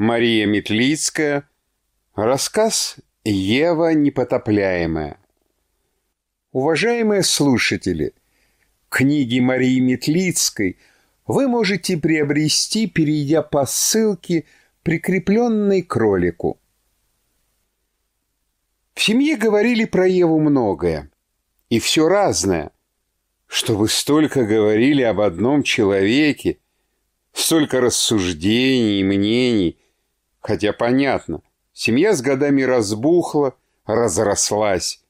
Мария Метлицкая. Рассказ «Ева непотопляемая». Уважаемые слушатели, книги Марии Метлицкой вы можете приобрести, перейдя по ссылке, прикрепленной к ролику. В семье говорили про Еву многое, и все разное. Чтобы столько говорили об одном человеке, столько рассуждений мнений, Хотя понятно, семья с годами разбухла, разрослась.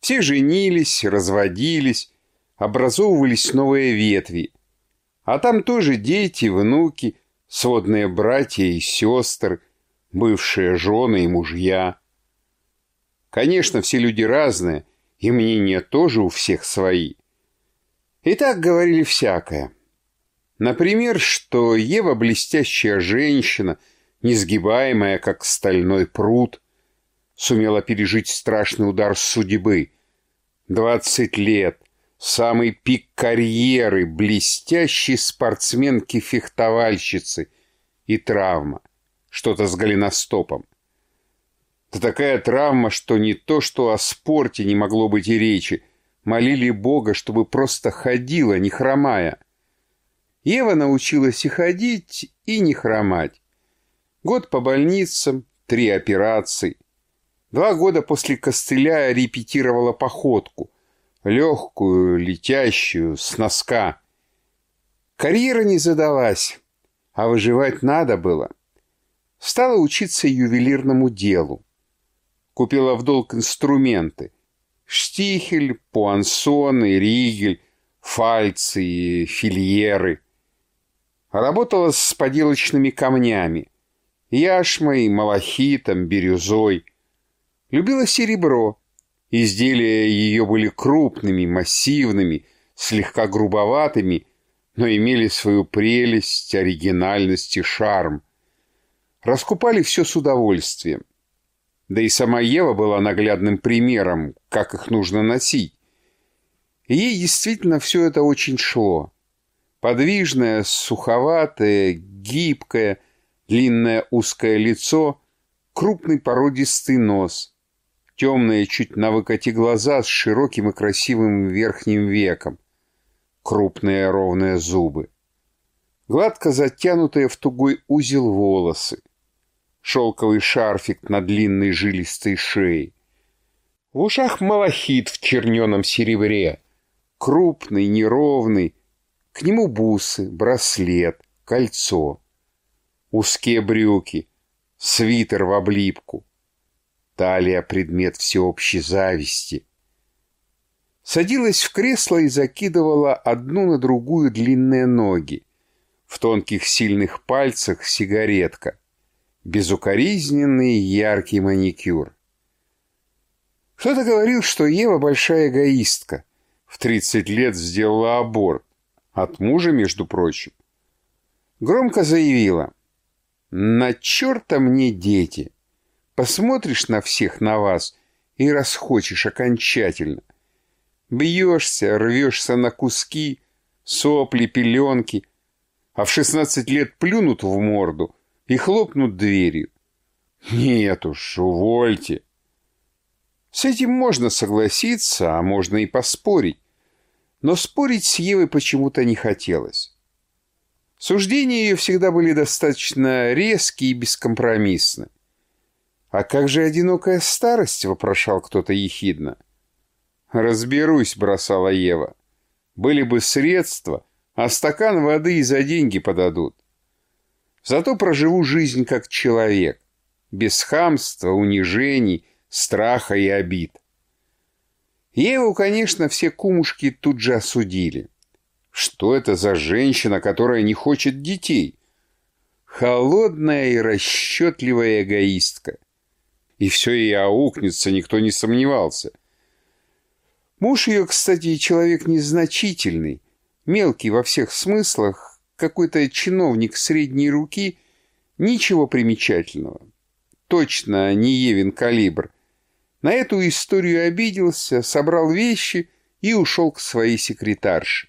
Все женились, разводились, образовывались новые ветви. А там тоже дети, внуки, сводные братья и сестры, бывшие жены и мужья. Конечно, все люди разные, и мнения тоже у всех свои. И так говорили всякое. Например, что Ева блестящая женщина – несгибаемая, как стальной пруд, сумела пережить страшный удар судьбы. Двадцать лет, самый пик карьеры, блестящей спортсменки-фехтовальщицы и травма, что-то с голеностопом. Да такая травма, что не то, что о спорте не могло быть и речи, молили Бога, чтобы просто ходила, не хромая. Ева научилась и ходить, и не хромать. Год по больницам, три операции. Два года после костыля репетировала походку. Легкую, летящую, с носка. Карьера не задалась, а выживать надо было. Стала учиться ювелирному делу. Купила в долг инструменты. Штихель, пуансоны, ригель, фальцы и фильеры. Работала с поделочными камнями яшмой, малахитом, бирюзой. Любила серебро. Изделия ее были крупными, массивными, слегка грубоватыми, но имели свою прелесть, оригинальность и шарм. Раскупали все с удовольствием. Да и сама Ева была наглядным примером, как их нужно носить. Ей действительно все это очень шло. Подвижное, суховатое, гибкое, длинное узкое лицо, крупный породистый нос, темные чуть на выкате глаза с широким и красивым верхним веком, крупные ровные зубы, гладко затянутые в тугой узел волосы, шелковый шарфик на длинной жилистой шее, в ушах малахит в черненом серебре, крупный, неровный, к нему бусы, браслет, кольцо узкие брюки, свитер в облипку. Талия — предмет всеобщей зависти. Садилась в кресло и закидывала одну на другую длинные ноги. В тонких сильных пальцах сигаретка. Безукоризненный яркий маникюр. Кто-то говорил, что Ева большая эгоистка. В 30 лет сделала аборт. От мужа, между прочим. Громко заявила — на черта мне дети. Посмотришь на всех на вас и расхочешь окончательно. Бьешься, рвешься на куски, сопли, пеленки, а в шестнадцать лет плюнут в морду и хлопнут дверью. Нет уж, увольте. С этим можно согласиться, а можно и поспорить. Но спорить с Евой почему-то не хотелось. Суждения ее всегда были достаточно резкие и бескомпромиссны. «А как же одинокая старость?» — вопрошал кто-то ехидно. «Разберусь», — бросала Ева. «Были бы средства, а стакан воды и за деньги подадут. Зато проживу жизнь как человек, без хамства, унижений, страха и обид». Еву, конечно, все кумушки тут же осудили. Что это за женщина, которая не хочет детей? Холодная и расчетливая эгоистка. И все ей аукнется, никто не сомневался. Муж ее, кстати, человек незначительный, мелкий во всех смыслах, какой-то чиновник средней руки, ничего примечательного. Точно не Евин калибр. На эту историю обиделся, собрал вещи и ушел к своей секретарше.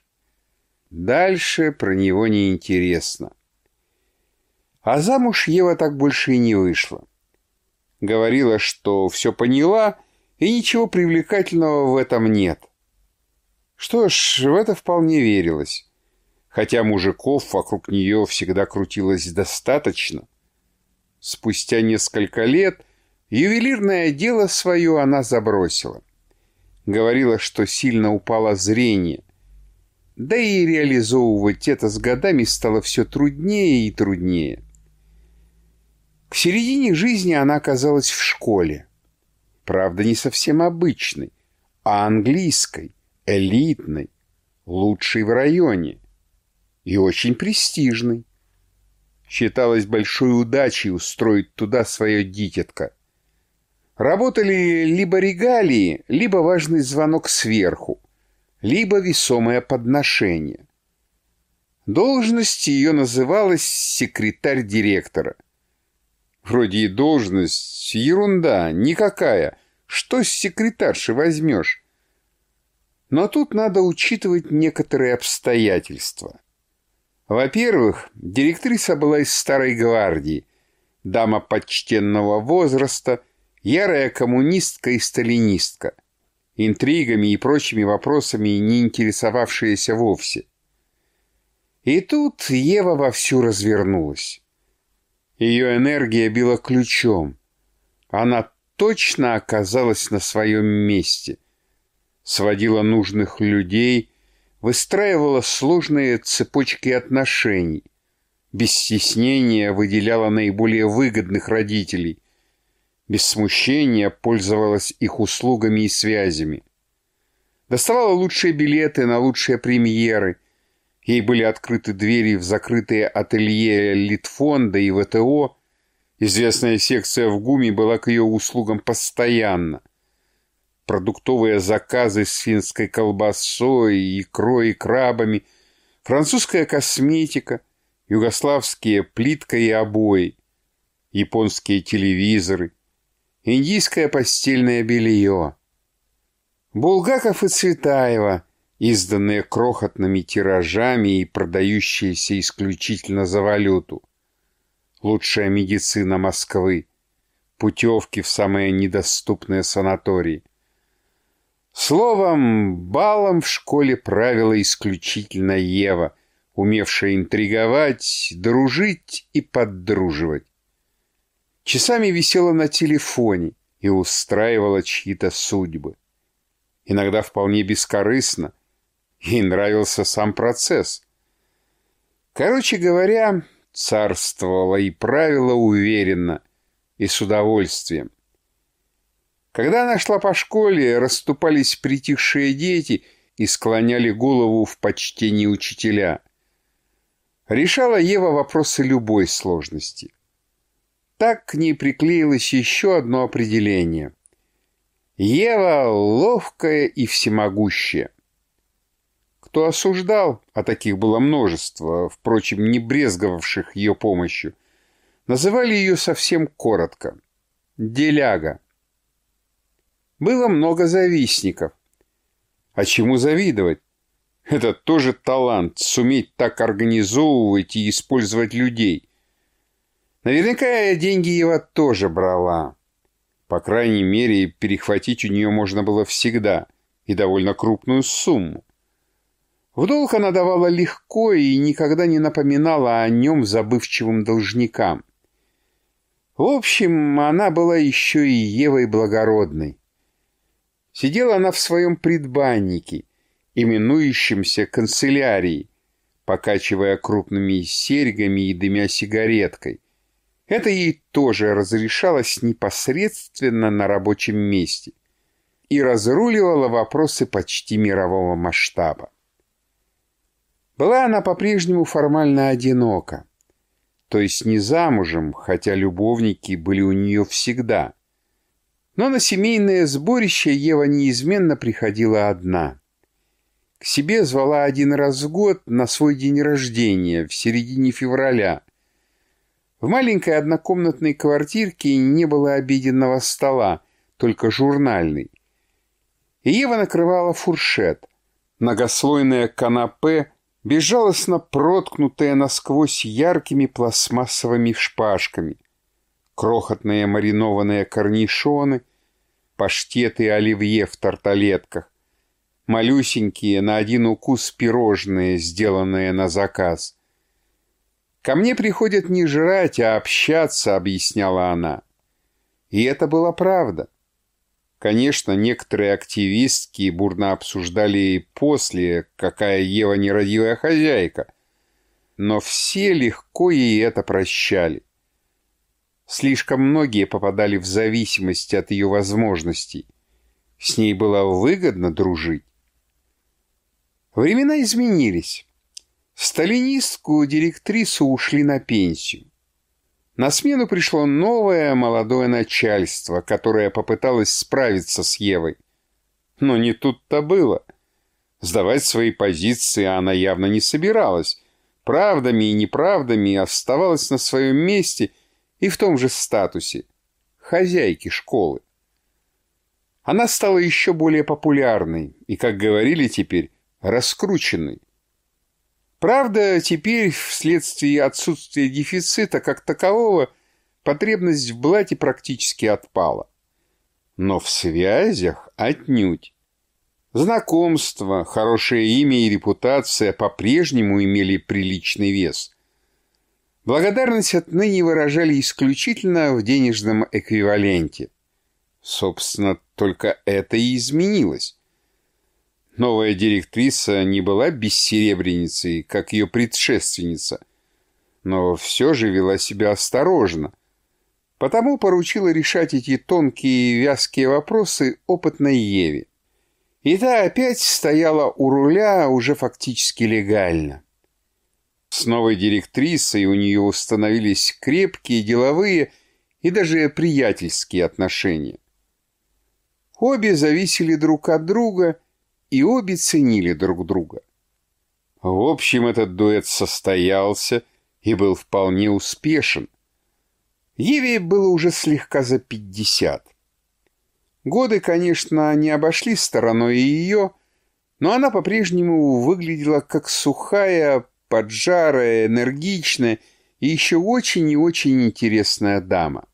Дальше про него не интересно. А замуж Ева так больше и не вышла. Говорила, что все поняла, и ничего привлекательного в этом нет. Что ж, в это вполне верилось. Хотя мужиков вокруг нее всегда крутилось достаточно. Спустя несколько лет ювелирное дело свое она забросила. Говорила, что сильно упало зрение. Да и реализовывать это с годами стало все труднее и труднее. К середине жизни она оказалась в школе. Правда, не совсем обычной, а английской, элитной, лучшей в районе и очень престижной. Считалось большой удачей устроить туда свое дитятко. Работали либо регалии, либо важный звонок сверху, либо весомое подношение. Должность ее называлась секретарь директора. Вроде и должность, ерунда, никакая. Что с секретарши возьмешь? Но тут надо учитывать некоторые обстоятельства. Во-первых, директриса была из старой гвардии, дама почтенного возраста, ярая коммунистка и сталинистка, интригами и прочими вопросами не интересовавшаяся вовсе. И тут Ева вовсю развернулась. Ее энергия била ключом. Она точно оказалась на своем месте. Сводила нужных людей, выстраивала сложные цепочки отношений. Без стеснения выделяла наиболее выгодных родителей. Без смущения пользовалась их услугами и связями. Доставала лучшие билеты на лучшие премьеры – Ей были открыты двери в закрытые ателье Литфонда и ВТО. Известная секция в ГУМе была к ее услугам постоянно. Продуктовые заказы с финской колбасой, икрой и крабами, французская косметика, югославские плитка и обои, японские телевизоры, индийское постельное белье. Булгаков и Цветаева – изданные крохотными тиражами и продающиеся исключительно за валюту. Лучшая медицина Москвы, путевки в самые недоступные санатории. Словом, балом в школе правила исключительно Ева, умевшая интриговать, дружить и поддруживать. Часами висела на телефоне и устраивала чьи-то судьбы. Иногда вполне бескорыстно – Ей нравился сам процесс. Короче говоря, царствовало и правило уверенно и с удовольствием. Когда она шла по школе, расступались притихшие дети и склоняли голову в почтении учителя. Решала Ева вопросы любой сложности. Так к ней приклеилось еще одно определение. Ева ловкая и всемогущая. Кто осуждал, а таких было множество, впрочем, не брезговавших ее помощью, называли ее совсем коротко – деляга. Было много завистников. А чему завидовать? Это тоже талант – суметь так организовывать и использовать людей. Наверняка деньги Ева тоже брала. По крайней мере, перехватить у нее можно было всегда, и довольно крупную сумму. В долг она давала легко и никогда не напоминала о нем забывчивым должникам. В общем, она была еще и Евой Благородной. Сидела она в своем предбаннике, именующемся канцелярией, покачивая крупными серьгами и дымя сигареткой. Это ей тоже разрешалось непосредственно на рабочем месте и разруливала вопросы почти мирового масштаба. Была она по-прежнему формально одинока, то есть не замужем, хотя любовники были у нее всегда. Но на семейное сборище Ева неизменно приходила одна. К себе звала один раз в год на свой день рождения, в середине февраля. В маленькой однокомнатной квартирке не было обеденного стола, только журнальный. И Ева накрывала фуршет, многослойное канапе безжалостно проткнутая насквозь яркими пластмассовыми шпажками, крохотные маринованные корнишоны, паштеты оливье в тарталетках, малюсенькие на один укус пирожные, сделанные на заказ. «Ко мне приходят не жрать, а общаться», — объясняла она. И это была правда. Конечно, некоторые активистки бурно обсуждали и после, какая Ева нерадивая хозяйка. Но все легко ей это прощали. Слишком многие попадали в зависимость от ее возможностей. С ней было выгодно дружить. Времена изменились. Сталинистскую директрису ушли на пенсию. На смену пришло новое молодое начальство, которое попыталось справиться с Евой. Но не тут-то было. Сдавать свои позиции она явно не собиралась. Правдами и неправдами оставалась на своем месте и в том же статусе – хозяйки школы. Она стала еще более популярной и, как говорили теперь, раскрученной. Правда, теперь, вследствие отсутствия дефицита как такового, потребность в блате практически отпала. Но в связях отнюдь. Знакомство, хорошее имя и репутация по-прежнему имели приличный вес. Благодарность отныне выражали исключительно в денежном эквиваленте. Собственно, только это и изменилось. Новая директриса не была бессеребреницей, как ее предшественница, но все же вела себя осторожно, потому поручила решать эти тонкие и вязкие вопросы опытной Еве. И та опять стояла у руля уже фактически легально. С новой директрисой у нее установились крепкие деловые и даже приятельские отношения. Обе зависели друг от друга – и обе ценили друг друга. В общем, этот дуэт состоялся и был вполне успешен. Еве было уже слегка за пятьдесят. Годы, конечно, не обошли стороной ее, но она по-прежнему выглядела как сухая, поджарая, энергичная и еще очень и очень интересная дама.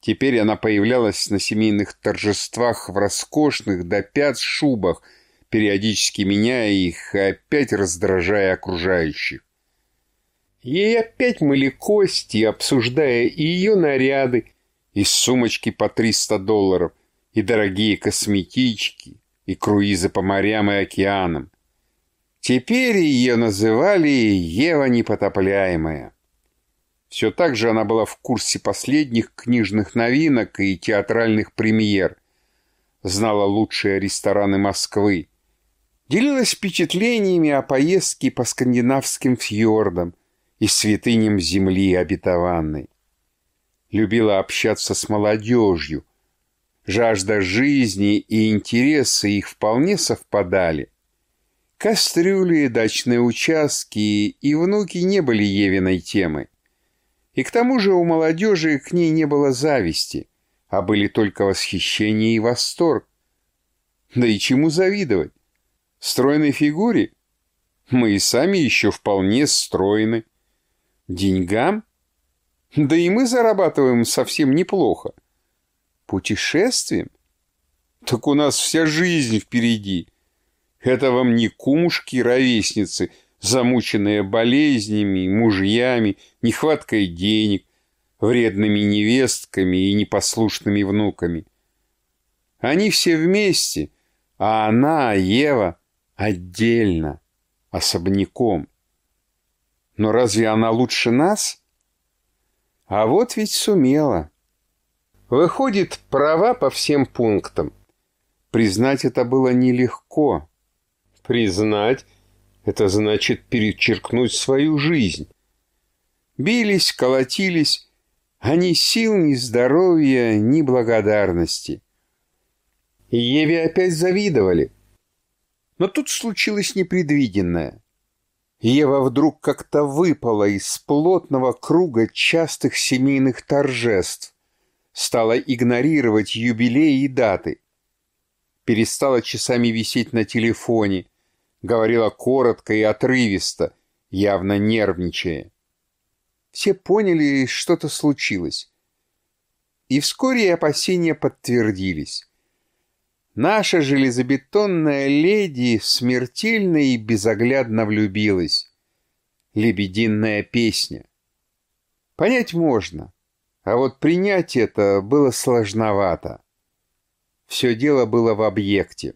Теперь она появлялась на семейных торжествах в роскошных до пят шубах, периодически меняя их и опять раздражая окружающих. Ей опять мыли кости, обсуждая и ее наряды, и сумочки по 300 долларов, и дорогие косметички, и круизы по морям и океанам. Теперь ее называли Ева Непотопляемая. Все так же она была в курсе последних книжных новинок и театральных премьер, знала лучшие рестораны Москвы, делилась впечатлениями о поездке по скандинавским фьордам и святыням земли обетованной. Любила общаться с молодежью, жажда жизни и интересы их вполне совпадали. Кастрюли, дачные участки и внуки не были Евиной темой. И к тому же у молодежи к ней не было зависти, а были только восхищение и восторг. Да и чему завидовать? Стройной фигуре? Мы и сами еще вполне стройны. Деньгам? Да и мы зарабатываем совсем неплохо. Путешествием? Так у нас вся жизнь впереди. Это вам не кумушки-ровесницы — замученная болезнями, мужьями, нехваткой денег, вредными невестками и непослушными внуками. Они все вместе, а она, Ева, отдельно, особняком. Но разве она лучше нас? А вот ведь сумела. Выходит, права по всем пунктам. Признать это было нелегко. Признать это значит перечеркнуть свою жизнь. Бились, колотились, а ни сил, ни здоровья, ни благодарности. И Еве опять завидовали. Но тут случилось непредвиденное. Ева вдруг как-то выпала из плотного круга частых семейных торжеств, стала игнорировать юбилеи и даты, перестала часами висеть на телефоне, говорила коротко и отрывисто, явно нервничая. Все поняли, что-то случилось. И вскоре опасения подтвердились. Наша железобетонная леди смертельно и безоглядно влюбилась. Лебединая песня. Понять можно, а вот принять это было сложновато. Все дело было в объекте.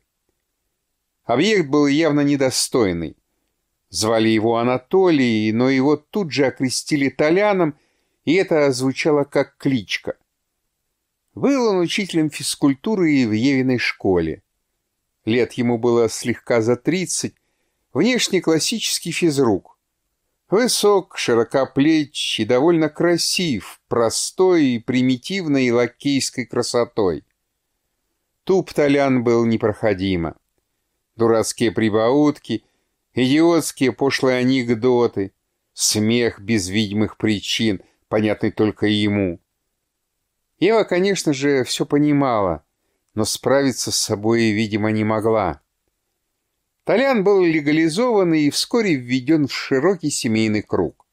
Объект был явно недостойный. Звали его Анатолий, но его тут же окрестили Толяном, и это звучало как кличка. Был он учителем физкультуры в Евиной школе. Лет ему было слегка за тридцать, внешне классический физрук. Высок, широкоплеч и довольно красив, простой и примитивной лакейской красотой. Туп Толян был непроходимо. Дурацкие прибаутки, идиотские пошлые анекдоты, смех без видимых причин, понятный только ему — Ева, конечно же, все понимала, но справиться с собой, видимо, не могла. Толян был легализован и вскоре введен в широкий семейный круг.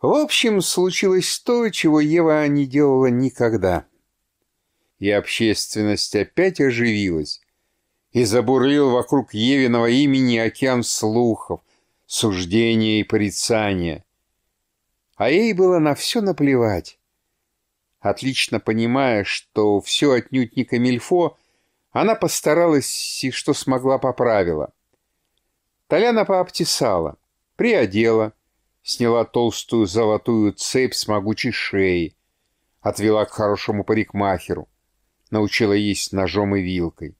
В общем, случилось то, чего Ева не делала никогда. И общественность опять оживилась, и забурлил вокруг Евиного имени океан слухов, суждения и порицания. А ей было на все наплевать отлично понимая, что все отнюдь не камильфо, она постаралась и что смогла поправила. Толяна пообтесала, приодела, сняла толстую золотую цепь с могучей шеи, отвела к хорошему парикмахеру, научила есть ножом и вилкой.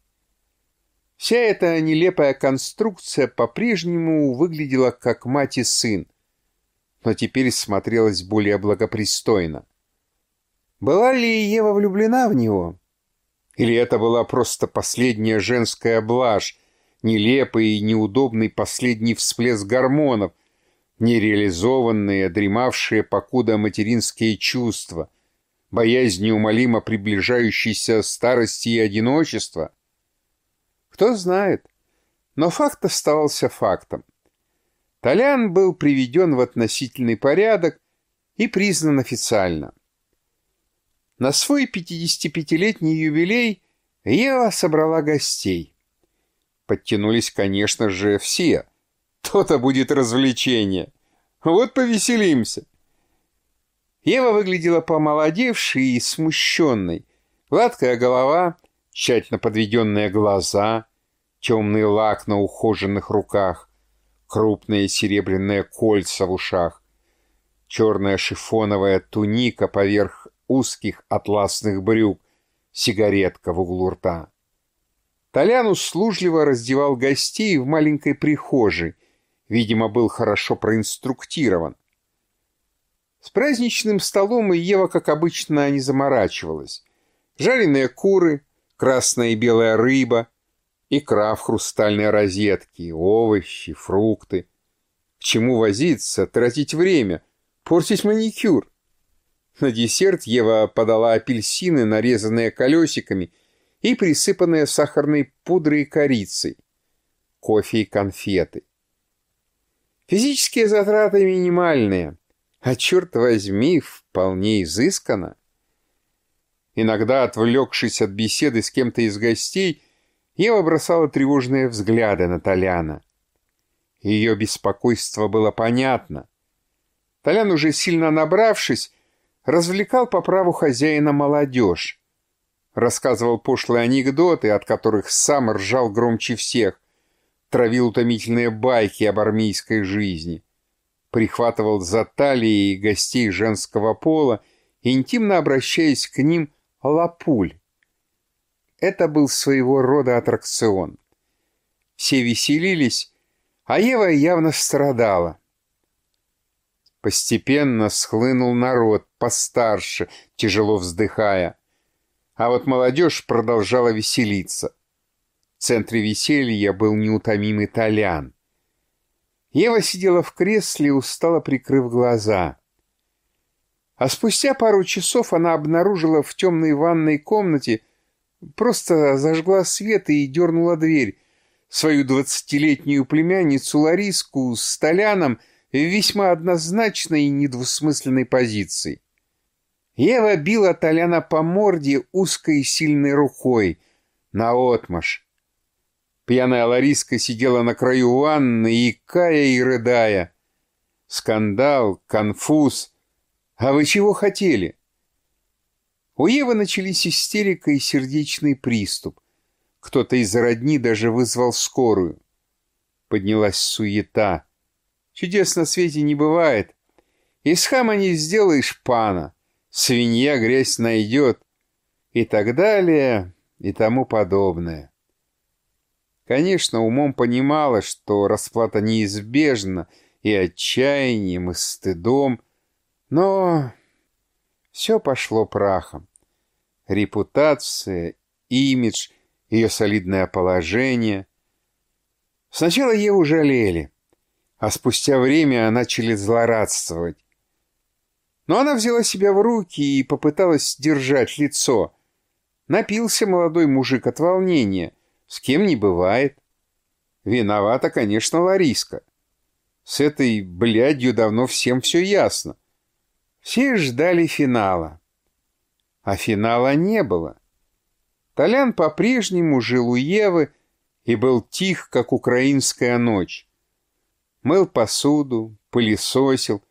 Вся эта нелепая конструкция по-прежнему выглядела как мать и сын, но теперь смотрелась более благопристойно. Была ли Ева влюблена в него? Или это была просто последняя женская блажь, нелепый и неудобный последний всплеск гормонов, нереализованные, дремавшие покуда материнские чувства, боязнь неумолимо приближающейся старости и одиночества? Кто знает, но факт оставался фактом. Толян был приведен в относительный порядок и признан официально – на свой 55-летний юбилей Ева собрала гостей. Подтянулись, конечно же, все. То-то будет развлечение. Вот повеселимся. Ева выглядела помолодевшей и смущенной. Гладкая голова, тщательно подведенные глаза, темный лак на ухоженных руках, крупные серебряные кольца в ушах, черная шифоновая туника поверх узких атласных брюк, сигаретка в углу рта. Толян услужливо раздевал гостей в маленькой прихожей, видимо, был хорошо проинструктирован. С праздничным столом Ева, как обычно, не заморачивалась. Жареные куры, красная и белая рыба, икра в хрустальной розетке, овощи, фрукты. К чему возиться, тратить время, портить маникюр? На десерт Ева подала апельсины, нарезанные колесиками и присыпанные сахарной пудрой и корицей, кофе и конфеты. Физические затраты минимальные, а, черт возьми, вполне изысканно. Иногда, отвлекшись от беседы с кем-то из гостей, Ева бросала тревожные взгляды на Толяна. Ее беспокойство было понятно. Толян, уже сильно набравшись, развлекал по праву хозяина молодежь. Рассказывал пошлые анекдоты, от которых сам ржал громче всех, травил утомительные байки об армейской жизни, прихватывал за талии гостей женского пола, интимно обращаясь к ним лапуль. Это был своего рода аттракцион. Все веселились, а Ева явно страдала. Постепенно схлынул народ, постарше, тяжело вздыхая. А вот молодежь продолжала веселиться. В центре веселья был неутомимый Толян. Ева сидела в кресле, устало прикрыв глаза. А спустя пару часов она обнаружила в темной ванной комнате, просто зажгла свет и дернула дверь, свою двадцатилетнюю племянницу Лариску с Толяном в весьма однозначной и недвусмысленной позиции. Ева била Толяна по морде узкой и сильной рукой, наотмашь. Пьяная Лариска сидела на краю ванны, икая и рыдая. Скандал, конфуз. А вы чего хотели? У Евы начались истерика и сердечный приступ. Кто-то из родни даже вызвал скорую. Поднялась суета. Чудес на свете не бывает. Из хама не сделаешь пана. Свинья грязь найдет. И так далее, и тому подобное. Конечно, умом понимала, что расплата неизбежна и отчаянием, и стыдом, но все пошло прахом. Репутация, имидж — ее солидное положение. Сначала Еву жалели, а спустя время начали злорадствовать. Но она взяла себя в руки и попыталась держать лицо. Напился молодой мужик от волнения, с кем не бывает. Виновата, конечно, Лариска. С этой блядью давно всем все ясно. Все ждали финала. А финала не было. Толян по-прежнему жил у Евы и был тих, как украинская ночь. Мыл посуду, пылесосил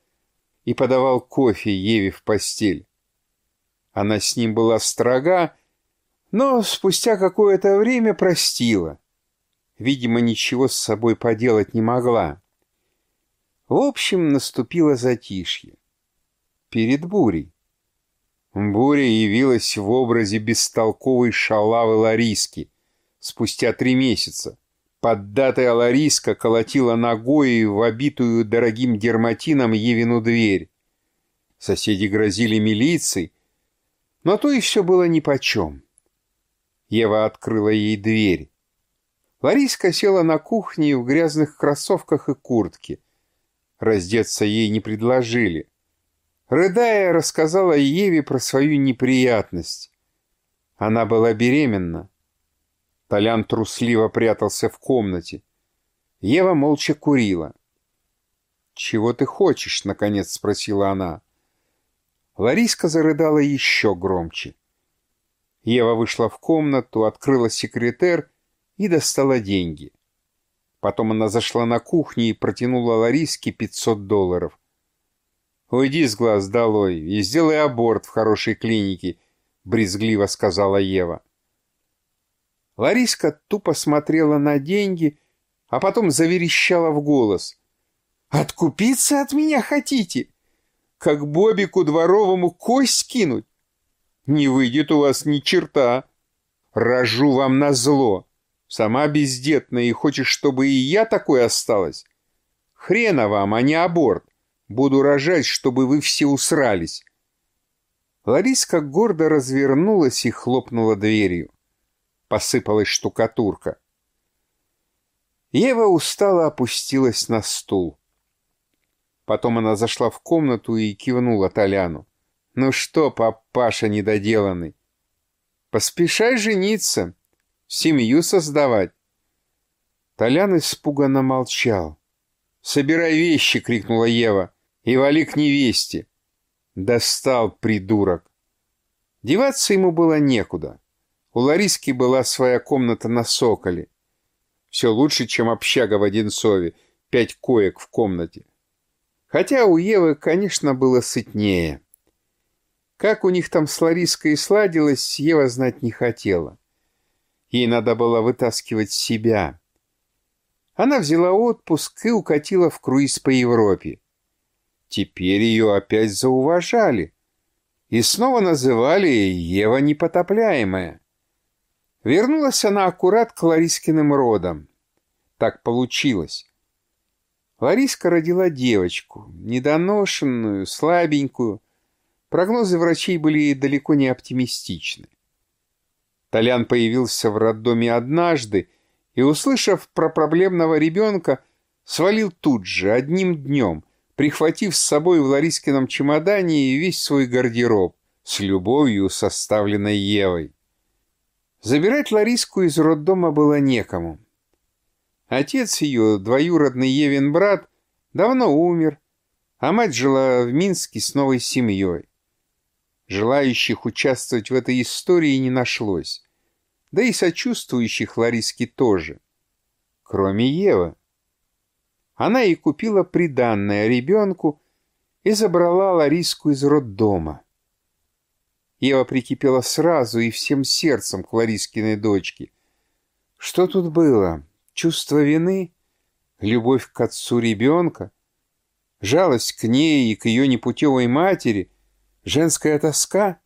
и подавал кофе Еве в постель. Она с ним была строга, но спустя какое-то время простила. Видимо, ничего с собой поделать не могла. В общем, наступило затишье. Перед бурей. Буря явилась в образе бестолковой шалавы Лариски спустя три месяца. Поддатая Лариска колотила ногой в обитую дорогим дерматином Евину дверь. Соседи грозили милицией, но то и все было нипочем. Ева открыла ей дверь. Лариска села на кухне в грязных кроссовках и куртке. Раздеться ей не предложили. Рыдая, рассказала Еве про свою неприятность. Она была беременна. Толян трусливо прятался в комнате. Ева молча курила. «Чего ты хочешь?» — наконец спросила она. Лариска зарыдала еще громче. Ева вышла в комнату, открыла секретер и достала деньги. Потом она зашла на кухню и протянула Лариске 500 долларов. «Уйди с глаз долой и сделай аборт в хорошей клинике», — брезгливо сказала Ева. Лариска тупо смотрела на деньги, а потом заверещала в голос. «Откупиться от меня хотите? Как Бобику дворовому кость кинуть? Не выйдет у вас ни черта. Рожу вам на зло. Сама бездетная и хочешь, чтобы и я такой осталась? Хрена вам, а не аборт. Буду рожать, чтобы вы все усрались». Лариска гордо развернулась и хлопнула дверью. Посыпалась штукатурка. Ева устало опустилась на стул. Потом она зашла в комнату и кивнула Толяну. «Ну что, папаша недоделанный, поспешай жениться, семью создавать». Толян испуганно молчал. «Собирай вещи!» — крикнула Ева и вали к невесте. Достал, придурок. Деваться ему было некуда. У Лариски была своя комната на Соколе. Все лучше, чем общага в Одинцове, пять коек в комнате. Хотя у Евы, конечно, было сытнее. Как у них там с Лариской сладилось, Ева знать не хотела. Ей надо было вытаскивать себя. Она взяла отпуск и укатила в круиз по Европе. Теперь ее опять зауважали. И снова называли Ева Непотопляемая. Вернулась она аккурат к Ларискиным родам. Так получилось. Лариска родила девочку, недоношенную, слабенькую. Прогнозы врачей были далеко не оптимистичны. Толян появился в роддоме однажды и, услышав про проблемного ребенка, свалил тут же, одним днем – прихватив с собой в Ларискином чемодане весь свой гардероб, с любовью составленной Евой. Забирать Лариску из роддома было некому. Отец ее, двоюродный Евин брат, давно умер, а мать жила в Минске с новой семьей. Желающих участвовать в этой истории не нашлось, да и сочувствующих Лариске тоже, кроме Евы. Она и купила приданное ребенку и забрала Лариску из роддома. Ева прикипела сразу и всем сердцем к Ларискиной дочке. Что тут было? Чувство вины? Любовь к отцу ребенка? Жалость к ней и к ее непутевой матери? Женская тоска?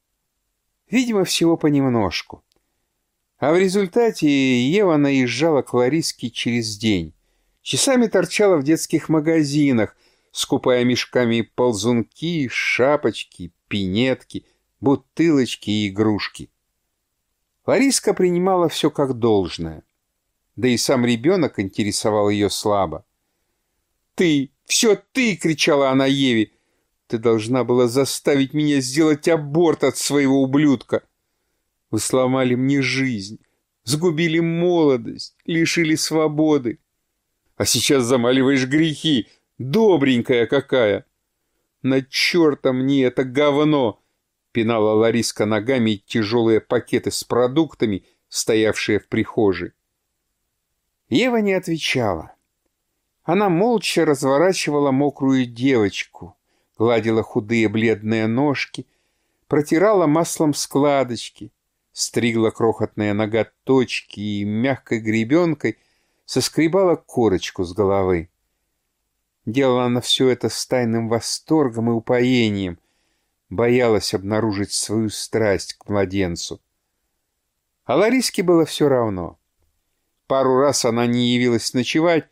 Видимо, всего понемножку. А в результате Ева наезжала к Лариске через день. Часами торчала в детских магазинах, скупая мешками ползунки, шапочки, пинетки, бутылочки и игрушки. Лариска принимала все как должное. Да и сам ребенок интересовал ее слабо. «Ты! Все ты!» — кричала она Еве. «Ты должна была заставить меня сделать аборт от своего ублюдка. Вы сломали мне жизнь, сгубили молодость, лишили свободы. А сейчас замаливаешь грехи, добренькая какая. На черта мне это говно!» Пинала Лариска ногами тяжелые пакеты с продуктами, стоявшие в прихожей. Ева не отвечала. Она молча разворачивала мокрую девочку, гладила худые бледные ножки, протирала маслом складочки, стригла крохотные ноготочки и мягкой гребенкой соскребала корочку с головы. Делала она все это с тайным восторгом и упоением, боялась обнаружить свою страсть к младенцу. А Лариске было все равно. Пару раз она не явилась ночевать,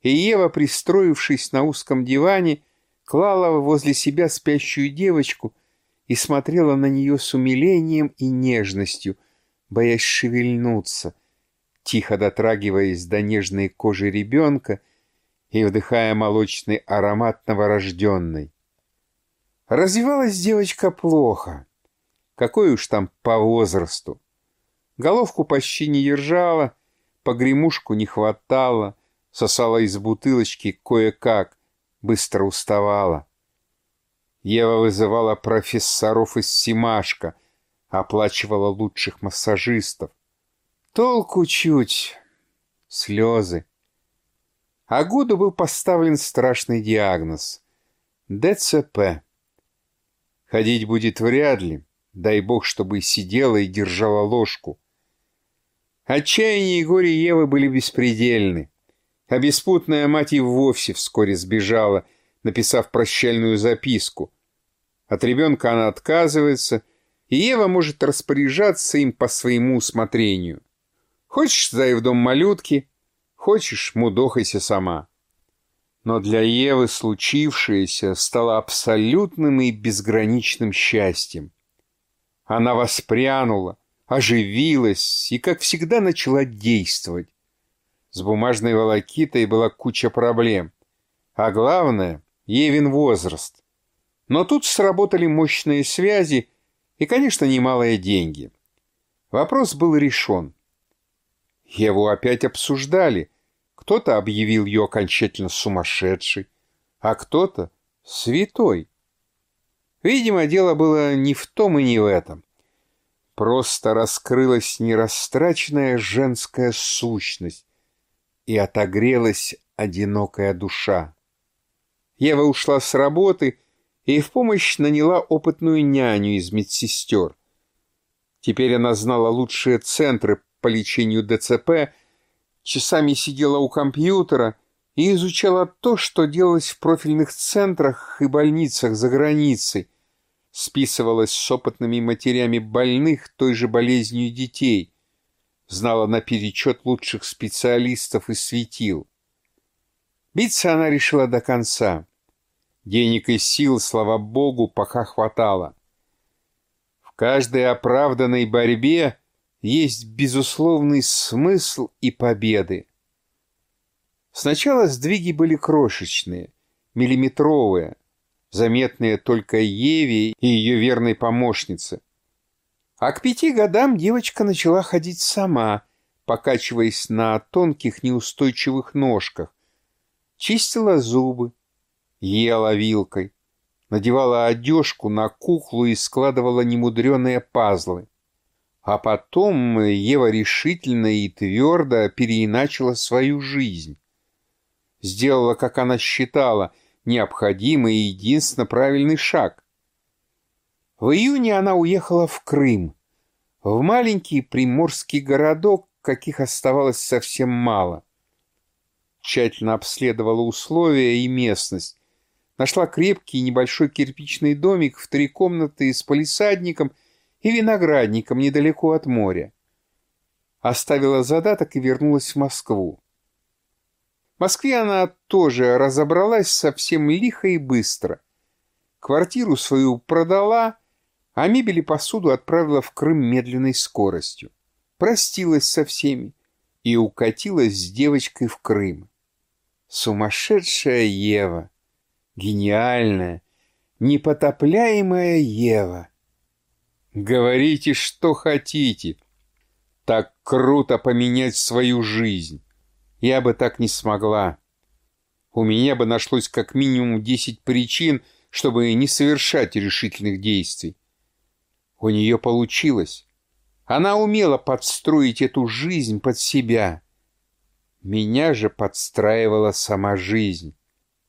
и Ева, пристроившись на узком диване, клала возле себя спящую девочку и смотрела на нее с умилением и нежностью, боясь шевельнуться, тихо дотрагиваясь до нежной кожи ребенка и вдыхая молочный аромат новорожденной. Развивалась девочка плохо. Какой уж там по возрасту. Головку почти не держала, погремушку не хватало, сосала из бутылочки кое-как, быстро уставала. Ева вызывала профессоров из Симашка, оплачивала лучших массажистов. Толку чуть. Слезы. А году был поставлен страшный диагноз — ДЦП. Ходить будет вряд ли, дай бог, чтобы сидела и держала ложку. Отчаяние и горе Евы были беспредельны. А беспутная мать и вовсе вскоре сбежала, написав прощальную записку. От ребенка она отказывается, и Ева может распоряжаться им по своему усмотрению. Хочешь, сдай в дом малютки, хочешь, мудохайся сама. Но для Евы случившееся стало абсолютным и безграничным счастьем. Она воспрянула, оживилась и, как всегда, начала действовать. С бумажной волокитой была куча проблем. А главное — Евин возраст. Но тут сработали мощные связи и, конечно, немалые деньги. Вопрос был решен. Еву опять обсуждали. Кто-то объявил ее окончательно сумасшедшей, а кто-то — святой. Видимо, дело было не в том и не в этом. Просто раскрылась нерастраченная женская сущность и отогрелась одинокая душа. Ева ушла с работы и в помощь наняла опытную няню из медсестер. Теперь она знала лучшие центры по лечению ДЦП, часами сидела у компьютера и изучала то, что делалось в профильных центрах и больницах за границей, списывалась с опытными матерями больных той же болезнью детей, знала наперечет лучших специалистов и светил. Биться она решила до конца. Денег и сил, слава богу, пока хватало. В каждой оправданной борьбе есть безусловный смысл и победы. Сначала сдвиги были крошечные, миллиметровые, заметные только Еве и ее верной помощнице. А к пяти годам девочка начала ходить сама, покачиваясь на тонких неустойчивых ножках, чистила зубы, ела вилкой, надевала одежку на куклу и складывала немудреные пазлы. А потом Ева решительно и твердо переиначила свою жизнь. Сделала, как она считала, необходимый и единственно правильный шаг. В июне она уехала в Крым, в маленький приморский городок, каких оставалось совсем мало. Тщательно обследовала условия и местность, нашла крепкий небольшой кирпичный домик в три комнаты с полисадником и виноградником недалеко от моря. Оставила задаток и вернулась в Москву. В Москве она тоже разобралась совсем лихо и быстро. Квартиру свою продала, а мебель и посуду отправила в Крым медленной скоростью. Простилась со всеми и укатилась с девочкой в Крым. Сумасшедшая Ева! Гениальная, непотопляемая Ева! Говорите, что хотите. Так круто поменять свою жизнь. Я бы так не смогла. У меня бы нашлось как минимум десять причин, чтобы не совершать решительных действий. У нее получилось. Она умела подстроить эту жизнь под себя. Меня же подстраивала сама жизнь.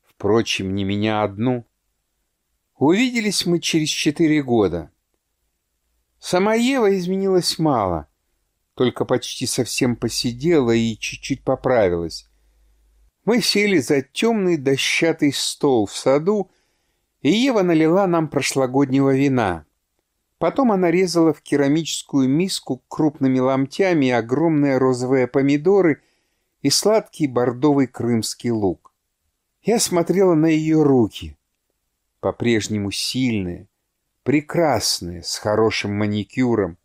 Впрочем, не меня одну. Увиделись мы через четыре года. Сама Ева изменилась мало — только почти совсем посидела и чуть-чуть поправилась. Мы сели за темный дощатый стол в саду, и Ева налила нам прошлогоднего вина. Потом она резала в керамическую миску крупными ломтями огромные розовые помидоры и сладкий бордовый крымский лук. Я смотрела на ее руки, по-прежнему сильные, прекрасные, с хорошим маникюром.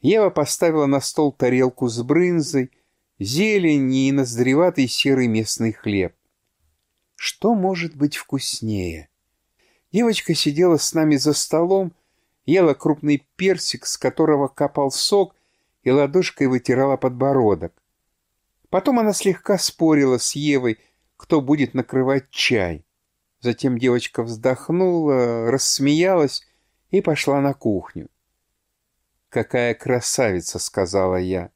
Ева поставила на стол тарелку с брынзой, зелень и ноздреватый серый местный хлеб. Что может быть вкуснее? Девочка сидела с нами за столом, ела крупный персик, с которого капал сок, и ладошкой вытирала подбородок. Потом она слегка спорила с Евой, кто будет накрывать чай. Затем девочка вздохнула, рассмеялась и пошла на кухню. «Какая красавица!» — сказала я.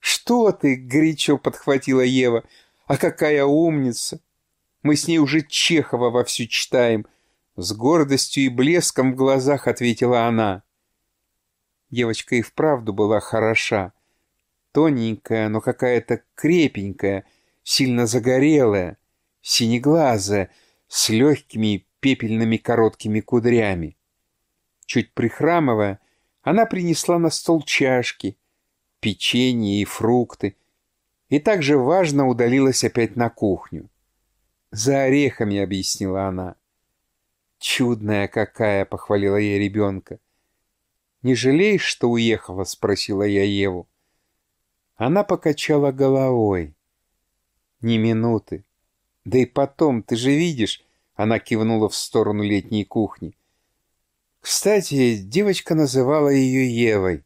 «Что ты?» — горячо подхватила Ева. «А какая умница! Мы с ней уже Чехова вовсю читаем!» С гордостью и блеском в глазах ответила она. Девочка и вправду была хороша. Тоненькая, но какая-то крепенькая, сильно загорелая, синеглазая, с легкими пепельными короткими кудрями. Чуть прихрамывая, она принесла на стол чашки, печенье и фрукты, и также важно удалилась опять на кухню. «За орехами», — объяснила она. «Чудная какая!» — похвалила я ребенка. «Не жалеешь, что уехала?» — спросила я Еву. Она покачала головой. «Ни минуты. Да и потом, ты же видишь...» — она кивнула в сторону летней кухни. Кстати, девочка называла ее Евой.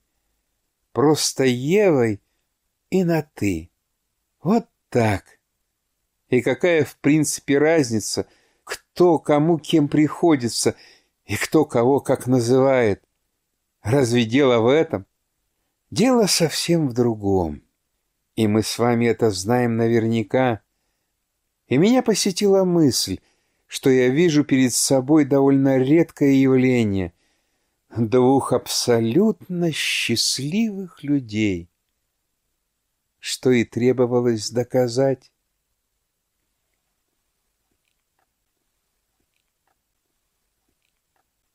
Просто Евой и на «ты». Вот так. И какая, в принципе, разница, кто кому кем приходится и кто кого как называет? Разве дело в этом? Дело совсем в другом. И мы с вами это знаем наверняка. И меня посетила мысль — что я вижу перед собой довольно редкое явление двух абсолютно счастливых людей, что и требовалось доказать.